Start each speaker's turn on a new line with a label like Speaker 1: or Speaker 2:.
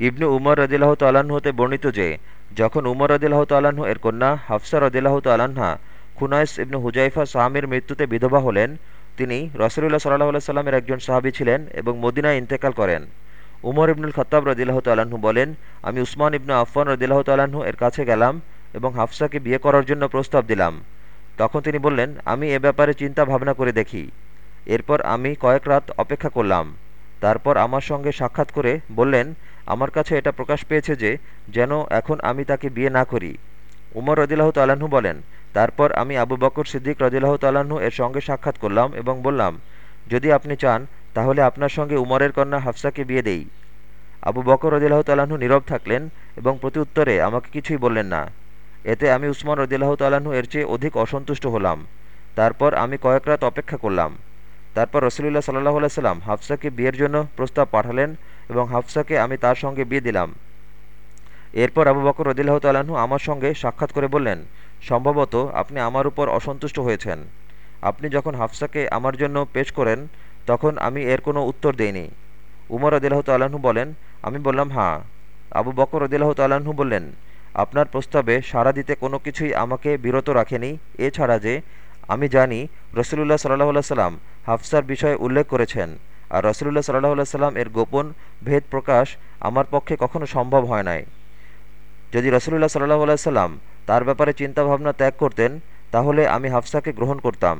Speaker 1: ইবনু উমর রদিল্লাহ তাল্লাহ্ন হতে বর্ণিত যে, যখন উমর রদিল্লাহ তাল্লাহ্ন এর কন্যা হাফসা রদিল্লাহ তাল্লাহা খুনাইস ইবনু হুজাইফা সাহামির মৃত্যুতে বিধবা হলেন, তিনি রসুল্লাহ সাল্লাহ সাল্লামের একজন সাহাবি ছিলেন এবং মদিনায় ইন্তেকাল করেন। উমর ইবনুল খত্তাব রদিল্লাহ তাল্লাহ্ন বলেন, আমি উসমান ইবনু আফফান রদিল্লাহ তাল্লাহ্ন এর কাছে গেলাম এবং হাফসাকে বিয়ে করার জন্য প্রস্তাব দিলাম। তখন তিনি বললেন, আমি এ ব্যাপারে চিন্তা ভাবনা করে দেখি। এরপর আমি কয়েক রাত অপেক্ষা করলাম। তারপর আমার সঙ্গে সাক্ষাৎ করে বললেন আমার কাছে এটা প্রকাশ পেয়েছে যে, যেন এখন আমি তাকে বিয়ে না করি। উমর রদিল্লাহ তাল্লাহ্ন বলেন, তারপর আমি আবু বকর সিদ্দিক রদিল্লাহ তাল্লাহ্ন এর সঙ্গে সাক্ষাৎ করলাম এবং বললাম, যদি আপনি চান, তাহলে আপনার সঙ্গে উমরের কন্যা হাফসাকে বিয়ে দেই। আবু বকর রদিল্লাহ তাল্লাহ্ন নীরব থাকলেন এবং প্রতি উত্তরে আমাকে কিছুই বললেন না। এতে আমি উসমান রদিল্লাহ তাল্লাহ্ন এর চেয়ে অধিক অসন্তুষ্ট হলাম। তারপর আমি কয়েক রাত অপেক্ষা করলাম। তারপর রসুলুল্লাহ সাল্লাহ সাল্লাম হাফসাকে বিয়ের জন্য প্রস্তাব পাঠালেন এবং হাফসাকে আমি তার সঙ্গে বিয়ে দিলাম। এরপর আবু বকর রদিল্লাহ তাল্লাহ্ন আমার সঙ্গে সাক্ষাৎ করে বললেন, সম্ভবত আপনি আমার উপর অসন্তুষ্ট হয়েছেন। আপনি যখন হাফসাকে আমার জন্য পেশ করেন, তখন আমি এর কোনো উত্তর দেইনি। উমর রদিল্লাহ তাল্লাহ্ন বলেন, আমি বললাম হ্যাঁ। আবু বকর রদিল্লাহ তাল্লাহ্ন বললেন, আপনার প্রস্তাবে সাড়া দিতে কোনো কিছুই আমাকে বিরত রাখেনি। এছাড়া যে, আমি জানি রসুলুল্লাহ সাল্লাহ সাল্লাম হাফসার বিষয়ে উল্লেখ করেছেন। আর রসুল্লাহ সাল্লাহ সাল্লাম এর গোপন ভেদ প্রকাশ আমার পক্ষে কখনো সম্ভব হয় নাই। যদি রসুল্লাহ সাল্লাহ সাল্লাম তার ব্যাপারে চিন্তাভাবনা ত্যাগ করতেন, তাহলে আমি হাফসাকে গ্রহণ করতাম।